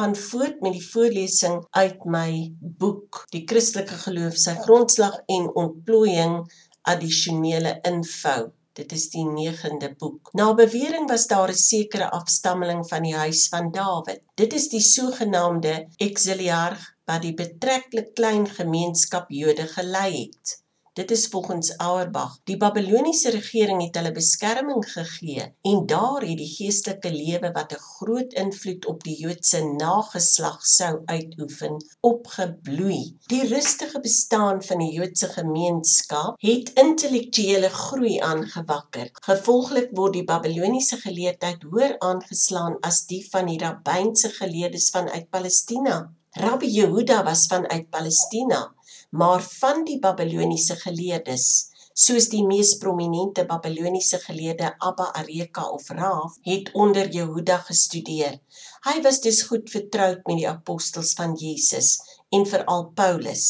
gaan voort met die voorlesing uit my boek Die Christelike Geloof sy grondslag en ontplooiing addisionele info. Dit is die 9de boek. Na bewering was daar 'n sekere afstammeling van die huis van Dawid. Dit is die sogenaamde exiliarch wat die betreklik klein gemeenskap Jode gelei het. Dit is volgens Auerbach. Die Babiloniese regering het hulle beskerming gegee en daar het die geestelike lewe wat 'n groot invloed op die Joodse nageslag sou uitoefen, opgebloei. Die rustige bestaan van die Joodse gemeenskap het intellektuele groei aangewakker. Gevolglik word die Babiloniese geleerdheid hoër aangeslaan as die van die rabbynse geleerdes vanuit Palestina. Rabbi Jehuda was vanuit Palestina maar van die Babiloniese geleerdes soos die mees prominente Babiloniese geleerde Abba Areka of Raaf het onder Jehuda gestudeer. Hy was dus goed vertroud met die apostels van Jesus en veral Paulus.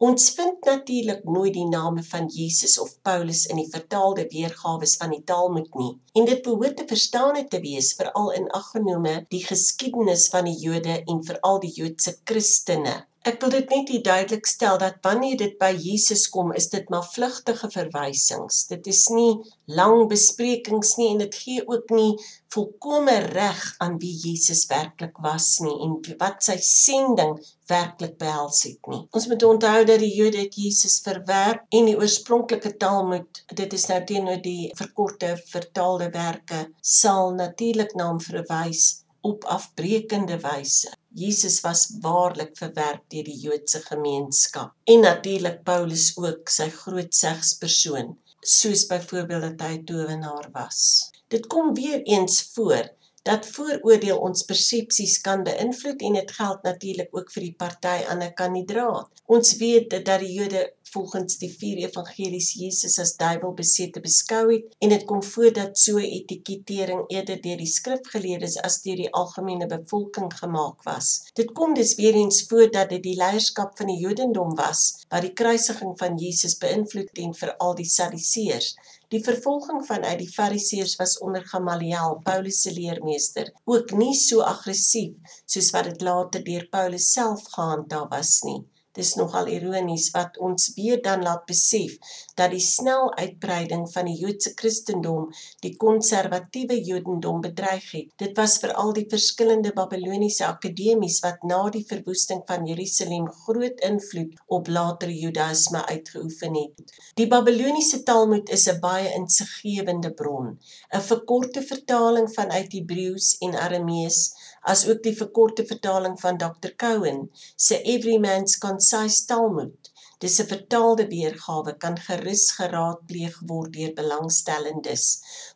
Ons vind natuurlik nooit die name van Jesus of Paulus in die vertaalde weergawe van die Talmud nie. En dit behoort te verstaan te wees veral in aggenome die geskiedenis van die Jode en veral die Joodse Christene. Ek wil dit net duidelik stel dat wanneer dit by Jesus kom, is dit maar vlugtige verwysings. Dit is nie lang besprekings nie en dit gee ook nie volkome reg aan wie Jesus werklik was nie en wat sy sending werklik behels het nie. Ons moet onthou dat die Jode Jesus verwerp en die oorspronklike Talmud, dit is nou teenoor die verkorte vertaalde werke, sal natuurlik na hom verwys op afbreekende wyse. Jesus was waarlik verwerp deur die Joodse gemeenskap en natuurlik Paulus ook sy groot segspersoon soos byvoorbeeld dat hy towenaar was. Dit kom weer eens voor dat vooroordeel ons persepsies kan beïnvloed en dit geld natuurlik ook vir die party aan 'n kandidaat. Ons weet dat die Jode volgens die vier evangelies Jesus as duiwelbesete beskou het en dit kom voor dat so etikettering eerder deur die skrifgeleerdes as deur die algemene bevolking gemaak was. Dit kom dus weer eens voor dat dit die leierskap van die Jodendom was wat die kruisiging van Jesus beïnvloed het en veral die Sadduseërs. Die vervolging vanuit die Fariseërs was onder Gamaliel, Paulus se leermeester, ook nie so aggressief soos wat dit later deur Paulus self gehandhaaf was nie. Dis nogal ironies wat ons weer dan laat besef dat die snel uitbreiding van die Joodse Christendom die konservatiewe Jodendom bedreig het. Dit was veral die verskillende Babiloniese akademies wat na die verwoesting van Jerusalem groot invloed op latere Judaïsme uitgeoefen het. Die Babiloniese Talmud is 'n baie insiggewende bron, 'n verkorte vertaling vanuit Hebreëus en Aramees as ook die verkorte vertaling van Dr. Cowan se Every Man's Concise Talmud. Dis 'n vertaalde weergawe kan gerus geraadpleeg word deur belangstellendes.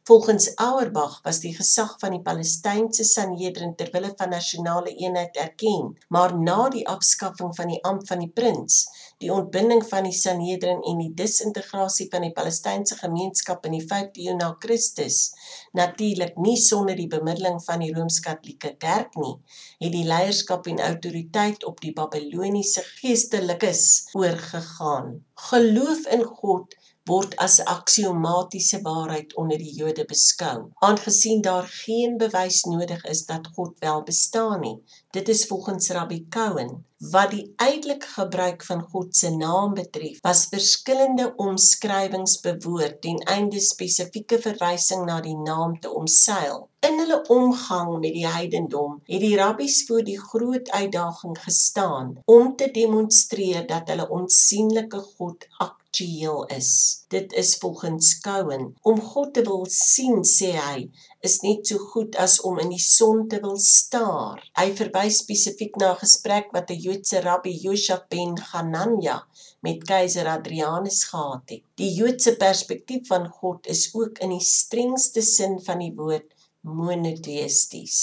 Volgens Auerbach was die gesag van die Palestynse Sanhedrin ter wille van nasionale eenheid erken, maar na die afskaffing van die ampt van die prins die ontbinding van die Sanhedrin en die disintegrasie van die Palestynse gemeenskap in die 5de eeu na Christus, natuurlik nie sonder die bemiddeling van die Rooms-Katolieke Kerk nie, het die leierskap en autoriteit op die Babiloniese geestelikes oorgegaan. Geloof in God word as 'n aksiomatiese waarheid onder die Jode beskou, aangesien daar geen bewys nodig is dat God wel bestaan nie. Dit is volgens Rabbi Cohen wat die uitelike gebruik van God se naam betref, was verskillende omskrywings bewoord ten einde spesifieke verwysing na die naam te omseil. In hulle omgang met die heidendom het die rabbies voor die groot uitdaging gestaan om te demonstreer dat hulle onsigbare God aktief aktueel is. Dit is volgens Cohen om God te wil sien, sê hy, is net so goed as om in die son te wil staar. Hy verwys spesifiek na 'n gesprek wat 'n Joodse rabbi Yosha ben Hanania met keiser Adrianus gehad het. Die Joodse perspektief van God is ook in die strengste sin van die woord monoteïsties.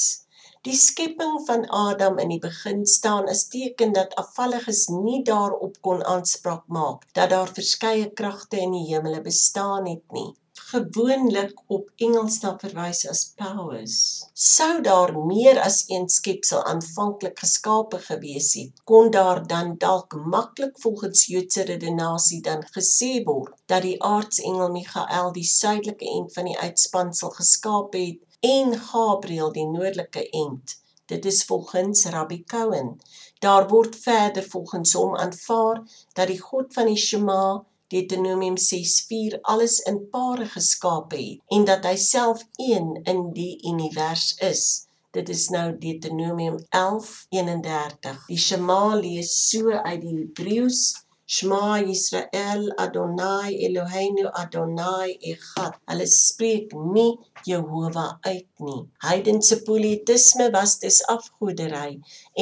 Die skepping van Adam in die begin staan as teken dat afvalliges nie daarop kon aanspraak maak dat daar verskeie kragte in die hemele bestaan het nie gewoonlik op Engels na verwys as powers. Sou daar meer as een skepsel aanvanklik geskape gewees het, kon daar dan dalk maklik volgens Joodse redenasie dan gesê word dat die aartsengel Michael die suidelike end van die uitspansel geskaap het en Gabriël die noordelike end. Dit is volgens Rabbi Cohen. Daar word verder volgens hom aanvaar dat die God van die Shema Deuteronomium 6:4 alles in pare geskape het en dat hy self een in die univers is. Dit is nou Deuteronomium 11:31. Die Shema lees so uit die Hebreëus Shema Yisrael Adonai Eloheinu Adonai Echad. Hulle spreek nie Jehovah uit nie. Heidense politeïsme was dis afgoderry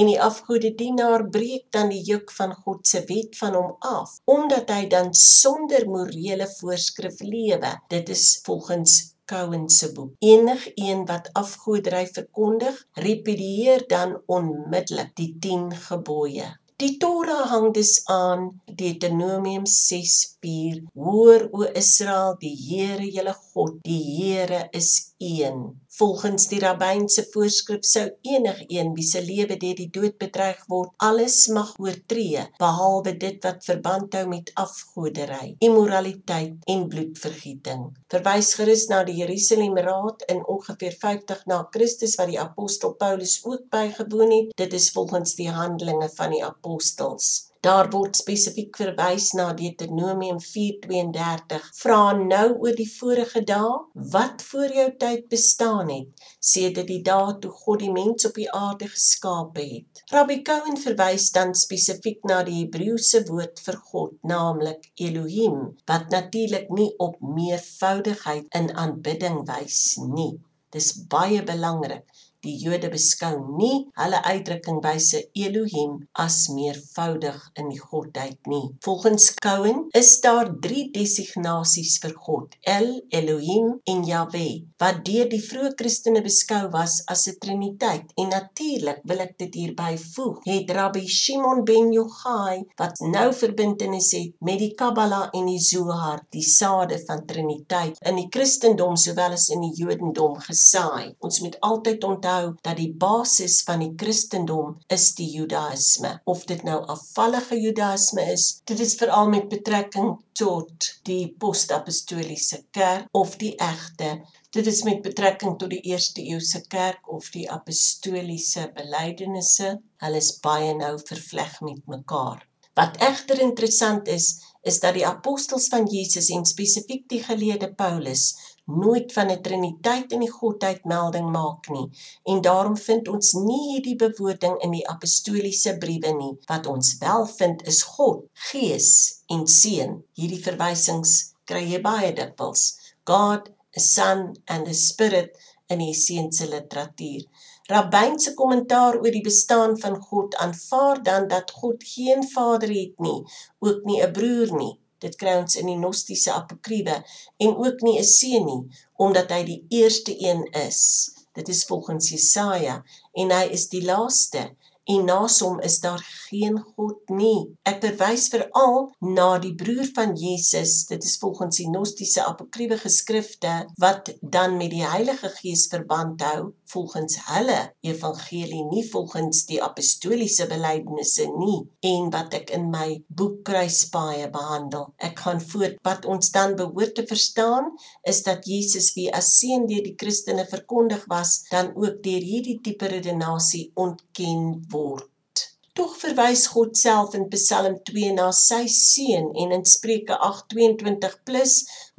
en die afgodedienaar breek dan die juk van God se wet van hom af omdat hy dan sonder morele voorskrif lewe. Dit is volgens Cowan se boek. Enigeen wat afgoderry verkondig, repedieer dan onmiddellik die 10 gebooie. Die Torah hang dus aan Deuteronomium 6:4. Hoor o Israel, die Here, julle God, die Here is een. Volgens die rabbynse voorskrif sou enigeen wie se lewe deur die dood bedreig word, alles mag oortree behalwe dit wat verband hou met afgoderry, immoraliteit en bloedvergieting. Verwys gerus na die Jerusalem Raad in ongeveer 50 na Christus wat die apostel Paulus ook bygewoon het. Dit is volgens die Handelinge van die Apostels. Daar word spesifiek verwys na Deuteronomium 4:32. Vra nou oor die vorige dae wat voor jou tyd bestaan het, sedert die dae toe God die mens op die aarde geskaap het. Rabbi Cohen verwys dan spesifiek na die Hebreëse woord vir God, naamlik Elohim, wat natuurlik nie op meervoudigheid in aanbidding wys nie. Dis baie belangrik Die Jode beskou nie hulle uitdrukkingwyse Elohim as meervoudig in die godheid nie. Volgens Cohen is daar 3 designasies vir God: El, Elohim en Yahweh, wat deur die vroeë Christene beskou was as 'n triniteit. En natuurlik wil ek dit hierby voeg, het Rabbi Shimon ben Yochai wat nou verbintenis het met die Kabbala en die Zohar, die sade van triniteit in die Christendom sowel as in die Jodendom gesaai. Ons moet altyd onthou onthou dat die basis van die Christendom is die Judaïsme. Of dit nou afvallige Judaïsme is, dit is veral met betrekking tot die post-apostoliese kerk of die egte. Dit is met betrekking tot die eerste eeuse kerk of die apostoliese belydenisse. Hulle is baie nou vervleg met mekaar. Wat egter interessant is, is dat die apostels van Jesus en spesifiek die geleerde Paulus nooit van 'n triniteit in die godheid melding maak nie. En daarom vind ons nie hierdie bewoording in die apostoliese briewe nie. Wat ons wel vind is God Gees en Seun. Hierdie verwysings kry jy baie dikwels. God a son and a spirit in die seense literatuur. Rabbynse kommentaar oor die bestaan van God aanvaar dan dat God geen vader het nie ook nie 'n broer nie Dit kry ons in die gnostiese apokryfe en ook nie 'n seun nie, omdat hy die eerste een is. Dit is volgens Jesaja en hy is die laaste en na hom is daar geen God nie. Ek verwys veral na die broer van Jesus. Dit is volgens die gnostiese apokryfe geskrifte wat dan met die Heilige Gees verband hou volgens hulle evangelie nie volgens die apostoliese belydenisse nie en wat ek in my boek Kruispaaie behandel. Ek gaan voort wat ons dan behoort te verstaan is dat Jesus wie as seun deur die Christene verkondig was, dan ook deur hierdie tipe redenasie ontken word. Tog verwys God self in Psalm 2 na sy seun en in Spreuke 8:22 plus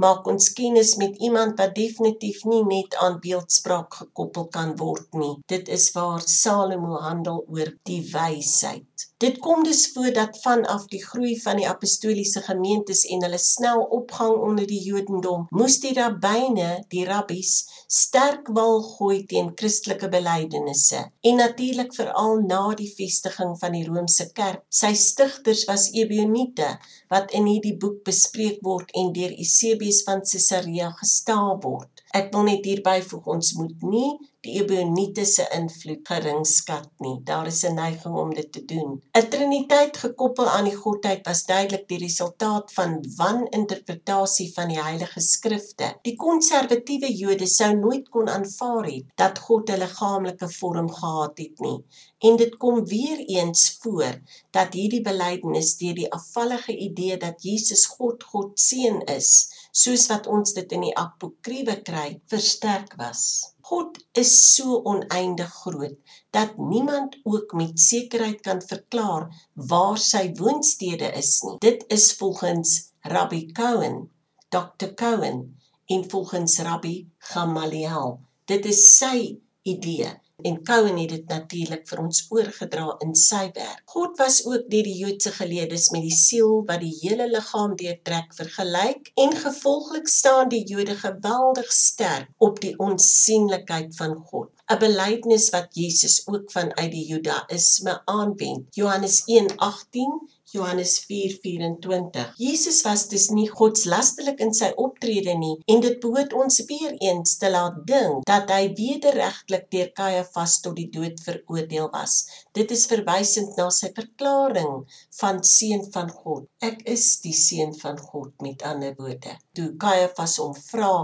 maak ons kennis met iemand wat definitief nie net aan beeldspraak gekoppel kan word nie. Dit is waar Salomo handel oor die wysheid. Dit kom dus voor dat vanaf die groei van die apostoliese gemeentes en hulle snel opgang onder die Jodendom, moes die rabbyne, die rabbies, sterk wal gooi teen Christelike belydenisse. En natuurlik veral na die vestiging van die Romeinse Kerk. Sy stigters was Ebioniete wat in hierdie boek bespreek word en deur Eusebius van Caesarea gestaaf word. Ek wil net hierby voeg ons moet nie die Ebioniete se invloed geringskat nie. Daar is 'n neiging om dit te doen. 'n Triniteit gekoppel aan die godheid was duidelik die resultaat van waninterpretasie van die Heilige Skrifte. Die konservatiewe Jode sou nooit kon aanvaar het dat God 'n liggaamlike vorm gehad het nie. En dit kom weer eens voor dat hierdie belydenis deur die afvallige idee dat Jesus God God seun is soos wat ons dit in die apokriewe kry, versterk was. God is so oneindig groot dat niemand ook met sekerheid kan verklaar waar sy woonstede is nie. Dit is volgens Rabbi Cohen, Dr. Cohen en volgens Rabbi Gamaliel. Dit is sy idee en Cohen het dit natuurlik vir ons oorgedra in sy werk. God was ook deur die Joodse geleerdes met die siel wat die hele liggaam deurtrek vergelyk en gevolglik staan die Jode geweldig sterk op die onsigblikheid van God. 'n Belydenis wat Jesus ook vanuit die Judaïsme aanwend. Johannes 1:18 Johannes 4:24. Jesus was dus nie godslasterlik in sy optrede nie en dit behoort ons weer eens te laat dink dat hy wederregtelik deur Kajafas tot die dood veroordeel was. Dit is verwysend na sy verklaring van seun van God. Ek is die seun van God met ander woorde. Toe Kajafas hom vra,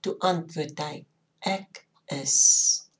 toe antwoord hy: Ek is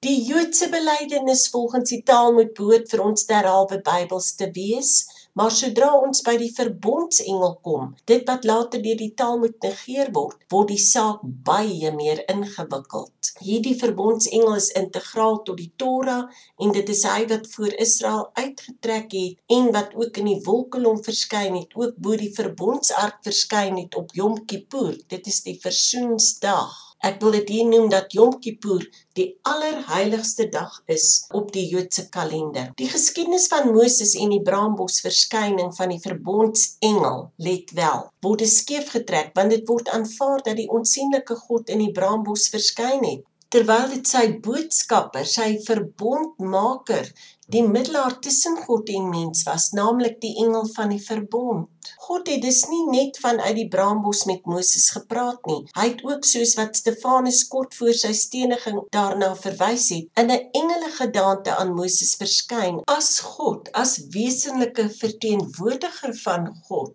Die Joodse belydenis volgens die Talmud behoort vir ons derhalwe Bybels te wees. Maar sodra ons by die verbondsengel kom, dit wat later deur die Talmud negeer word, word die saak baie meer ingewikkeld. Hierdie verbondsengel is integraal tot die Torah en dit is hy wat voor Israel uitgetrek het en wat ook in die wolkkolom verskyn het, ook bo die verbondsark verskyn het op Yom Kippur. Dit is die versoensdag. Ek wil dit hier noem dat Yom Kippur die allerheiligste dag is op die Joodse kalender. Die geskiedenis van Moses en die braambos verskyning van die verbondsengel, let wel, word skeef getrek want dit word aanvaar dat die onsigbare God in die braambos verskyn het terwyl dit sy boodskapper, sy verbondmaker, die middelaar tussen God en mens was, naamlik die engel van die verbond. God het dus nie net vanuit die braambos met Moses gepraat nie. Hy het ook soos wat Stefanus kort voor sy steniging daarna verwys het, in 'n engele gedaante aan Moses verskyn as God, as wesenlike verteenwoordiger van God.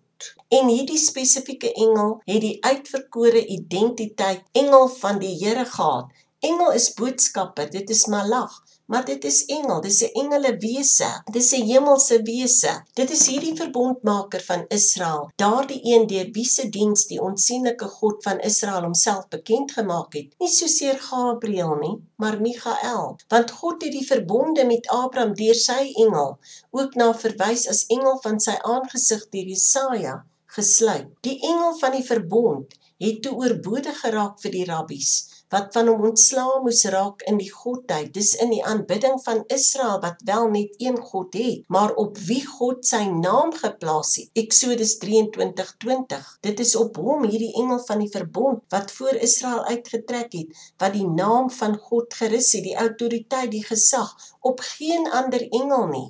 En hierdie spesifieke engel het die uitverkore identiteit engel van die Here gehad Engel is boodskapper, dit is malach, maar dit is engel, dit is 'n engele wese, dit is 'n hemelse wese. Dit is hierdie verbondmaker van Israel, daardie een deur wie se diens die onsigbare God van Israel homself bekend gemaak het. Nie soseer Gabriël nie, maar Michael, want God het die verbonde met Abraham deur sy engel ook na verwys as engel van sy aangesig deur Jesaja gesluit. Die engel van die verbond het toe oorbodig geraak vir die rabbies wat van hom ontslaa moes raak in die godheid. Dis in die aanbidding van Israel wat wel net een God het maar op wie God sy naam geplaas het. Eksodus 23:20 dit is op hom hierdie engel van die verbond wat voor Israel uitgetrek het wat die naam van God gerus het die autoriteit die gesag op geen ander engel nie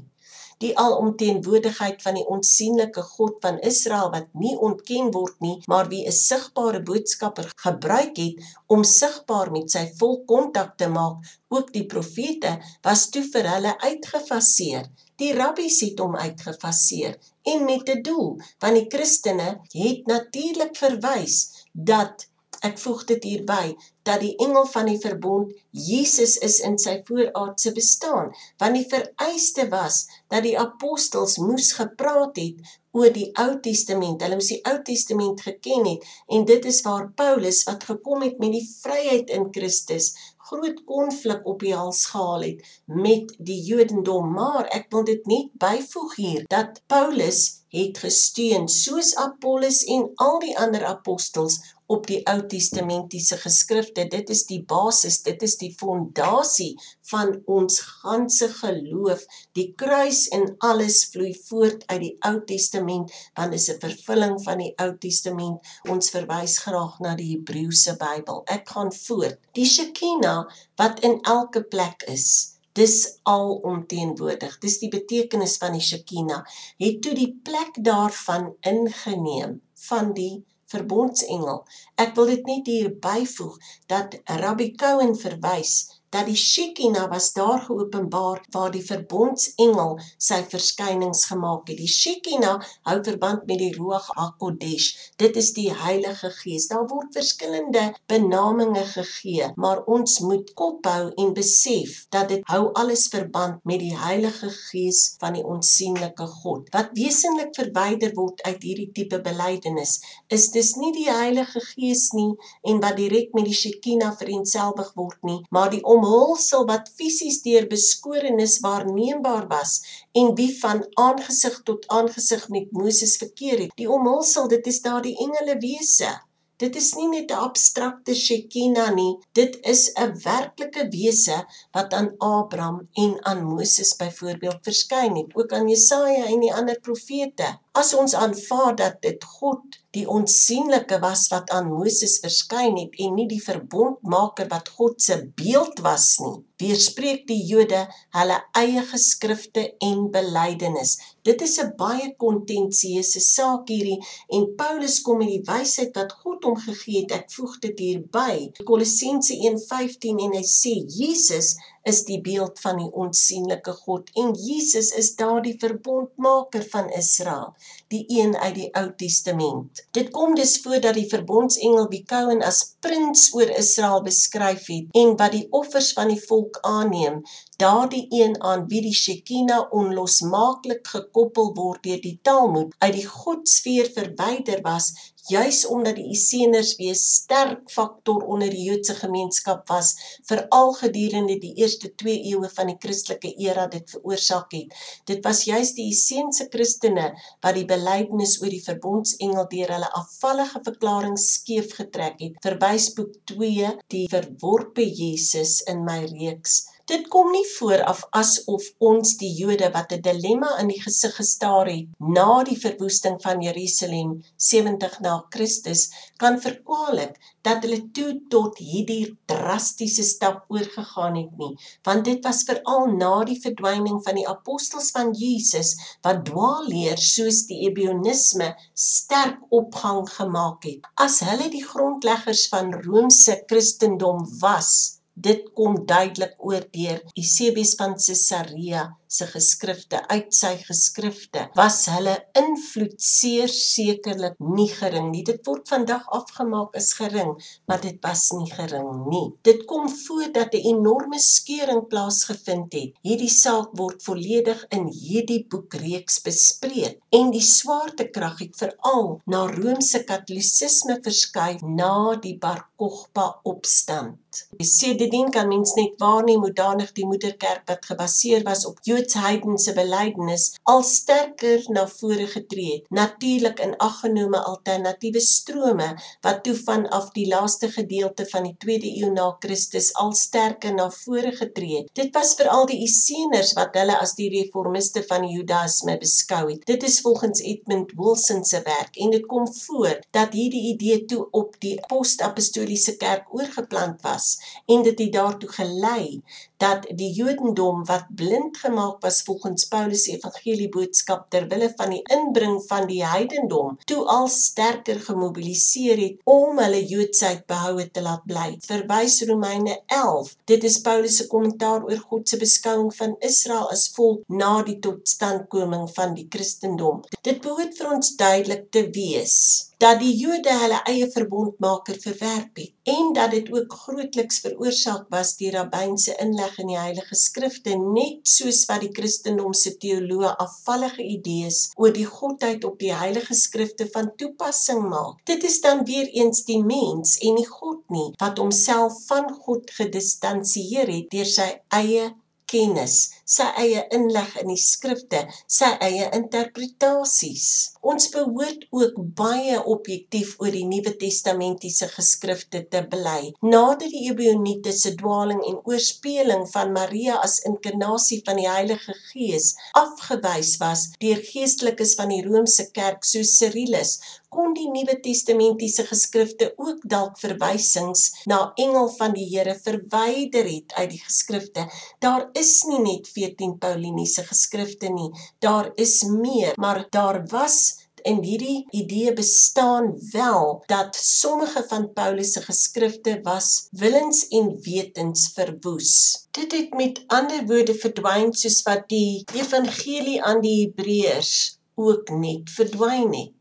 die alomteenwoordigheid van die onsigbare God van Israel wat nie ontken word nie, maar wie 'n sigbare boodskapper gebruik het om sigbaar met sy volk kontak te maak, ook die profete was toe vir hulle uitgefaseer. Die rabbies het hom uitgefaseer en met 'n doel, want die Christene het natuurlik verwys dat Ek voeg dit hierby dat die engel van die verbond Jesus is in sy vooraardse bestaan, want die vereiste was dat die apostels moes gepraat het oor die Ou Testament. Hulle moes die Ou Testament geken het en dit is waar Paulus wat gekom het met die vryheid in Christus groot konflik op die hals gehaal het met die Jodendom, maar ek wil dit net byvoeg hier dat Paulus het gesteun soos Apollos en al die ander apostels op die Ou Testamentiese geskrifte. Dit is die basis, dit is die fondasie van ons ganse geloof. Die kruis en alles vloei voort uit die Ou Testament, want is 'n vervulling van die Ou Testament. Ons verwys graag na die Hebreëse Bybel. Ek gaan voort. Die Shekinah wat in elke plek is. Dis al omteenwoordig. Dis die betekenis van die Shekinah. Het toe die plek daarvan ingeneem van die verbondsengel. Ek wil dit net hier byvoeg dat Rabbi Cohen verwys dat die Shekinah was daar geopenbaar waar die verbondsengel sy verskynings gemaak het. Die Shekinah hou verband met die Ruach HaKodesh. Dit is die Heilige Gees. Daar word verskillende benamings gegee, maar ons moet kophou en besef dat dit hou alles verband met die Heilige Gees van die onsigbare God. Wat wesenlik verwyder word uit hierdie tipe belydenis, is dis nie die Heilige Gees nie en wat direk met die Shekinah vereenselwig word nie, maar die omhulsel wat fisies deur beskorenis waarneembaar was en wie van aangesig tot aangesig met Moses verkeer het. Die omhulsel, dit is daardie engele wese. Dit is nie net 'n abstrakte Shekinah nie, dit is 'n werklike wese wat aan Abraham en aan Moses byvoorbeeld verskyn het, ook aan Jesaja en die ander profete. As ons aanvaar dat dit God die onsigbare was wat aan Moses verskyn het en nie die verbondmaker wat God se beeld was nie, weerspreek die Jode hulle eie geskrifte en belydenis. Dit is 'n baie kontensieuse saak hierdie en Paulus kom met die wysheid wat God hom gegee het. Ek voeg dit hierby. Kolossense 1:15 en hy sê Jesus is die beeld van die onsigbare God en Jesus is daardie verbondmaker van Israel, die een uit die Ou Testament. Dit kom dus voor dat die verbondsengel wie Kohen as prins oor Israel beskryf het en wat die offers van die volk aanneem, daardie een aan wie die Shekinah onlosmaaklik gekoppel word deur die Talmud uit die godsfeer verwyder was juis omdat die Esseners weer sterk faktor onder die Joodse gemeenskap was veral gedurende die eerste 2 eeue van die Christelike era dit veroorsaak het. Dit was juis die Essense Christene wat die belydenis oor die verbondsengel deur hulle afvallige verklaring skeef getrek het. Verwys boek 2 die verworpe Jesus in my reeks Dit kom nie vooraf asof ons die Jode wat 'n dilemma in die gesig gestaar het na die verwoesting van Jerusalem 70 na Christus kan verkwalik dat hulle toe tot hierdie drastiese stap oorgegaan het nie want dit was veral na die verdwyning van die apostels van Jesus wat dwaalleer soos die ebionisme sterk opgang gemaak het. As hulle die grondleggers van Romeinse Christendom was Dit kom duidelik oor deur Eusebius van Caesarea se geskrifte uit sy geskrifte was hulle invloed seer sekerlik nie gering nie. Dit word vandag afgemaak as gering, maar dit was nie gering nie. Dit kom voor dat 'n enorme skeuring plaasgevind het. Hierdie saak word volledig in hierdie boekreeks bespreek en die swaartekrag het veral na Romeinse Katolicisme verskuif na die Bar Kokhba opstand. Sededien kan mens net waarneem hoe danig die moederkerk wat gebaseer was op Joods-heidense belydenis al sterker na vore getree het. Natuurlik in aggenome alternatiewe strome wat toe vanaf die laaste gedeelte van die 2de eeu na Christus al sterker na vore getree het. Dit was veral die Esseners wat hulle as die reformiste van die Judaïsme beskou het. Dit is volgens Edmund Wilson se werk en dit kom voor dat hierdie idee toe op die post-apostoliese kerk oorgeplant was en dit het daartoe gelei dat die Jodendom wat blind gemaak was volgens Paulus se evangelie boodskap ter wille van die inbring van die heidendom toe al sterker gemobiliseer het om hulle Joodsheid behoue te laat bly. Verwys Romeine 11. Dit is Paulus se kommentaar oor God se beskouing van Israel as volk na die totstandkoming van die Christendom. Dit behoort vir ons duidelik te wees dat die Jode hulle eie verbondmaker verwerp het en dat dit ook grootliks veroorsaak was deur rabbynse inleg in die Heilige Skrifte net soos wat die Christendom se teoloë afvallige idees oor die godheid op die Heilige Skrifte van toepassing maak. Dit is dan weer eens die mens en nie God nie wat homself van God gedistansieer het deur sy eie kennis, sy eie inleg in die skrifte, sy eie interpretasies. Ons behoort ook baie objektief oor die Nuwe Testamentiese geskrifte te bly. Nadat die Ebioniete se dwaling en oorspeling van Maria as inkarnasie van die Heilige Gees afgewys was deur geestelikes van die Romeinse Kerk soos Cyrillus, kon die Nuwe Testamentiese geskrifte ook dalk verwysings na engel van die Here verwyder het uit die geskrifte. Daar is nie net 14 Pauliniese geskrifte nie, daar is meer, maar daar was en hierdie idee bestaan wel dat sommige van Paulus se geskrifte was willens en wetens verwoes. Dit het met ander woorde verdwyn soos wat die evangelie aan die Hebreërs ook net verdwyn het.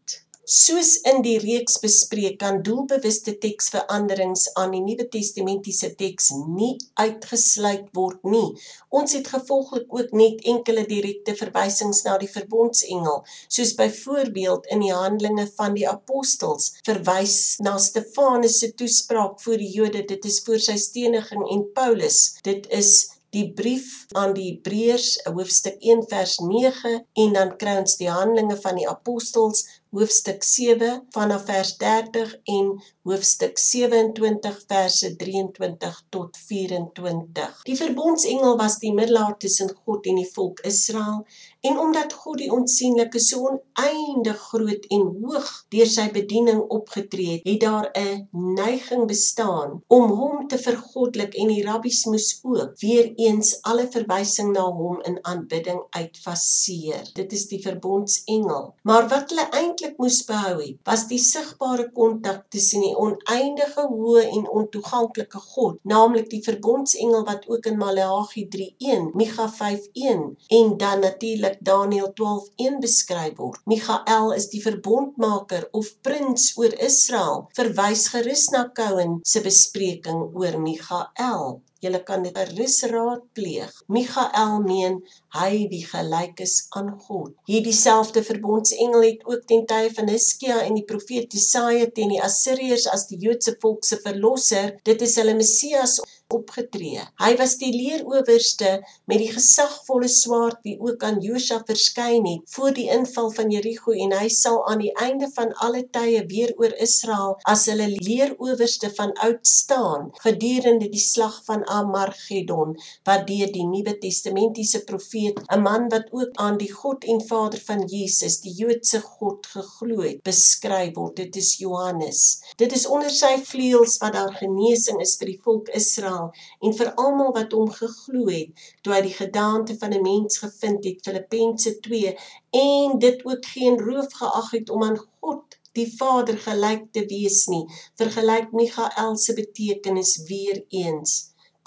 Soos in die reeks bespreek kan doelbewuste teksveranderings aan die Nuwe Testamentiese teks nie uitgesluit word nie. Ons het gevolglik ook net enkele direkte verwysings na die verbondsengel, soos byvoorbeeld in die Handelinge van die Apostels verwys na Stefanus toespraak voor die Jode, dit is voor sy steniging en Paulus. Dit is die brief aan die Hebreërs, hoofstuk 1 vers 9 en dan kry ons die Handelinge van die Apostels hoofstuk 7 vanaf vers 30 en hoofstuk 27 verse 23 tot 24. Die verbondsengel was die middelaar tussen God en die volk Israel en omdat God die onsigbare so oneindig groot en hoog deur sy bediening opgetree het, het daar 'n neiging bestaan om hom te vergoddelik en die rabbies moes ook weer eens alle verwysing na hom in aanbidding uitfaseer. Dit is die verbondsengel. Maar wat hulle eintlik moes behou het, was die sigbare kontak tussen die oneindige hoë en ontoeganklike God, naamlik die verbondsengel wat ook in Maleagi 3:1, Micha 5:1 en dan natuurlik natuurlik Daniël 12:1 beskryf word. Michael is die verbondmaker of prins oor Israel. Verwys gerus na Cohen se bespreking oor Michael. Julle kan dit gerus raadpleeg. Michael meen hy wie gelyk is aan God. Hierdie selfde verbondsengel het ook ten tye van Hiskia en die profeet Jesaja teen die Assiriërs as die Joodse volk se verlosser, dit is hulle Messias opgetree. Hy was die leeroowerste met die gesagvolle swaard wie ook aan Josua verskyn het voor die inval van Jerigo en hy sal aan die einde van alle tye weer oor Israel as hulle leeroowerste van oud staan gedurende die slag van Amargedon wat deur die Nuwe Testamentiese profeet 'n man wat ook aan die God en Vader van Jesus die Joodse God geglo het beskryf word. Dit is Johannes. Dit is onder sy vleuels wat daar genesing is vir die volk Israel Israel en vir almal wat hom geglo het toe hy die gedaante van 'n mens gevind het Filippense 2 en dit ook geen roof geag het om aan God die Vader gelyk te wees nie vergelyk Michael se betekenis weer eens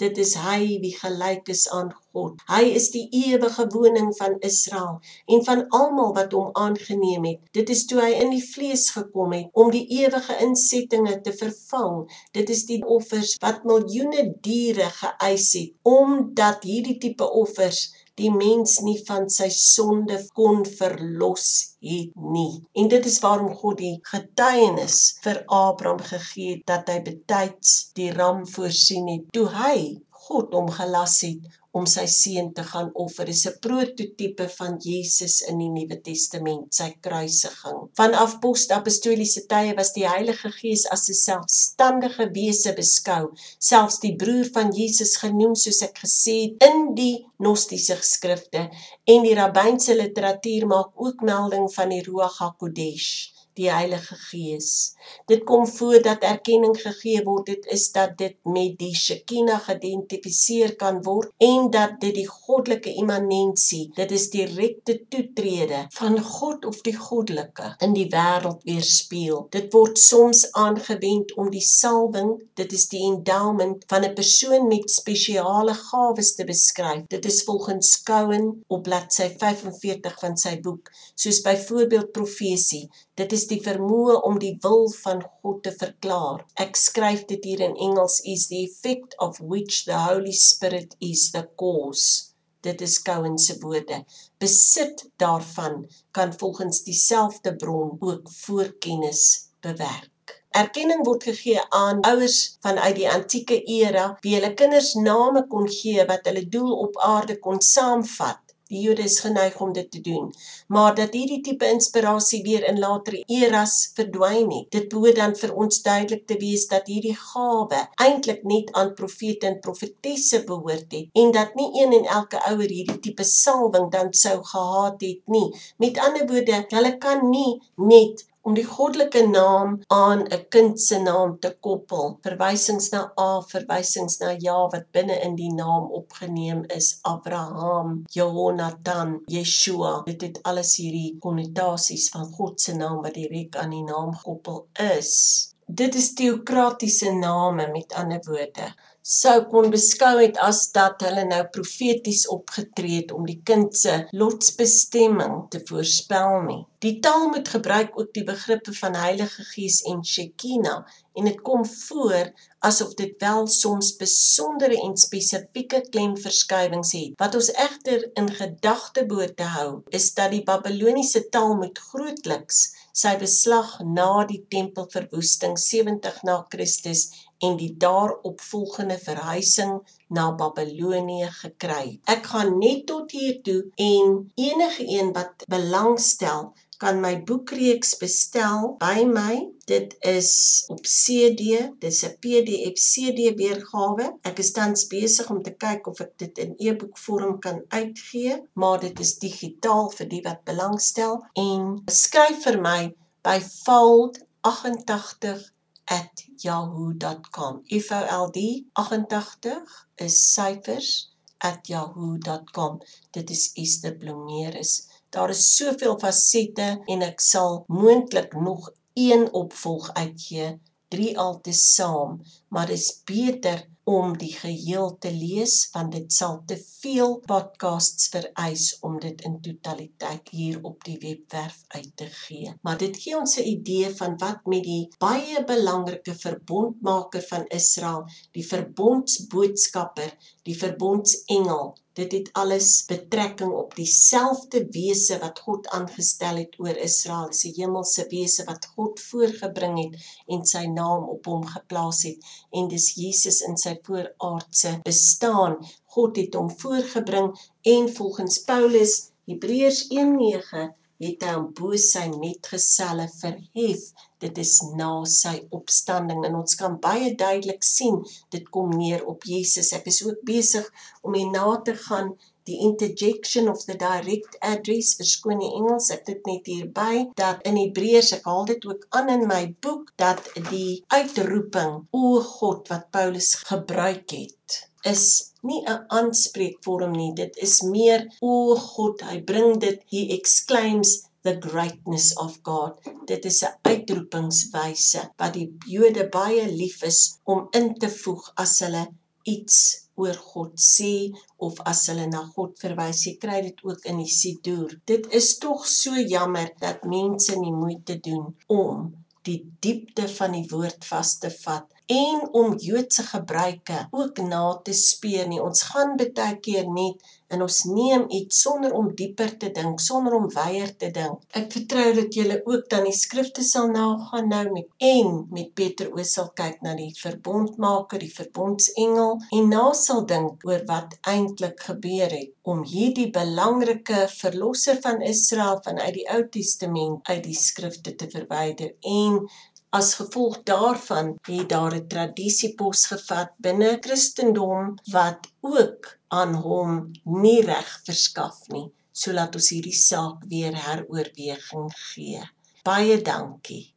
dit is hy wie gelyk is aan God. Hy is die ewige woning van Israel en van almal wat hom aangeneem het. Dit is toe hy in die vlees gekom het om die ewige insettinge te vervang. Dit is die offers wat miljoene diere geëis het omdat hierdie tipe offers die mens nie van sy sonde kon verlos het nie. En dit is waarom God die getuienis vir Abraham gegee het dat hy betyds die ram voorsien het toe hy God hom gelas het om sy seun te gaan offer. Dit is 'n prototipe van Jesus in die Nuwe Testament, sy kruisiging. Vanaf post-apostoliese tye was die Heilige Gees as 'n selfstandige wese beskou, selfs die broer van Jesus genoem soos ek gesê het in die Gnostiese geskrifte en die rabbynse literatuur maak ook melding van die Ruach HaKodesh die Heilige Gees. Dit kom voor dat erkenning gegee word dit is dat dit met die Shekinah geïdentifiseer kan word en dat dit die goddelike immanensie, dit is direkte toetrede van God of die goddelike in die wêreld weerspieël. Dit word soms aangewend om die salwing, dit is die endowment van 'n persoon met spesiale gawes te beskryf. Dit is volgens Cohen op bladsy 45 van sy boek, soos byvoorbeeld profesie Dit is die vermoë om die wil van God te verklaar. Ek skryf dit hier in Engels is the effect of which the Holy Spirit is the cause. Dit is Cohen se woorde. Besit daarvan kan volgens dieselfde bron ook voorkennis bewerk. Erkenning word gegee aan ouers vanuit die antieke era wie hulle kinders name kon gee wat hulle doel op aarde kon saamvat. Die Jode is geneig om dit te doen, maar dat hierdie tipe inspirasie weer in latere eras verdwyn het. Dit behoort dan vir ons duidelik te wees dat hierdie gawe eintlik net aan profete en profetesse behoort het en dat nie een en elke ouer hierdie tipe salwing dan sou gehad het nie. Met ander woorde, hulle kan nie net om die goddelike naam aan 'n kind se naam te koppel. Verwysings na A, verwysings na Ja wat binne in die naam opgeneem is, Abraham, Jonathan, Yeshua. Dit het alles hierdie konnotasies van God se naam wat direk aan die naam gekoppel is. Dit is teokratiese name met ander woorde. Sou kon beskou het as dat hulle nou profeties opgetree het om die kind se lotsbestemming te voorspel nie. Die taal moet gebruik ook die begrippe van Heilige Gees en Shekinah en dit kom voor asof dit wel soms besondere en spesifieke klemverskywings het. Wat ons egter in gedagte behoort te hou, is dat die Babiloniese taal moet grootliks sy beslag na die tempelverwoesting 70 na Christus en die daaropvolgende verhuising na Babilonië gekry. Ek gaan net tot hier toe en enige een wat belangstel kan my boekreeks bestel by my. Dit is op CD, dis 'n PDF CD weergawe. Ek is tans besig om te kyk of ek dit in e-boek vorm kan uitgee, maar dit is digitaal vir die wat belangstel en skryf vir my by fold88@yahoo.com. F O L D 88 is syfers @yahoo.com. Dit is Esther Blomeris. Daar is soveel fasette en ek sal moontlik nog een opvolg uitgee, drie altesaam, maar dit is beter om die geheel te lees want dit sal te veel podcasts vereis om dit in totaliteit hier op die webwerf uit te gee. Maar dit gee ons 'n idee van wat met die baie belangrike verbondmaker van Israel, die verbondsboodskapper, die verbondsengel Dit het alles betrekking op dieselfde wese wat God aangestel het oor Israel, die hemelse wese wat God voorgebring het en sy naam op hom geplaas het en dis Jesus in sy vooraardse bestaan. God het hom voorgebring en volgens Paulus Hebreërs 1:9 het hy hom bo sy metgeselle verhef. Dit is na sy opstanding en ons kan baie duidelik sien dit kom neer op Jesus. Ek is ook besig om hier na te gaan die interjection of the direct address verskoon die Engels ek dit net hierby dat in Hebreërs ek haal dit ook aan in my boek dat die uitroeping o God wat Paulus gebruik het is nie 'n aanspreekvorm nie. Dit is meer o God, hy bring dit he exclaims the greatness of God. Dit is 'n uitroepingswyse wat die Jode baie lief is om in te voeg as hulle iets oor God sê of as hulle na God verwys. Jy kry dit ook in die Sidur. Dit is tog so jammer dat mense nie moeite doen om die diepte van die woord vas te vat en om Joodse gebruike ook na te speur nie. Ons gaan baie keer net en ons neem iets sonder om dieper te dink, sonder om weier te dink. Ek vertrou dat julle ook dan die skrifte sal nagaan nou met en met Peter oor sal kyk na die verbondmaker, die verbondsengel en na sal dink oor wat eintlik gebeur het om hierdie belangrike verlosser van Israel vanuit die Ou Testament uit die skrifte te verwyder en As gevolg daarvan het daar 'n tradisie posgevat binne Christendom wat ook aan hom nie reg verskaf nie. So laat ons hierdie saak weer heroorweging gee. Baie dankie.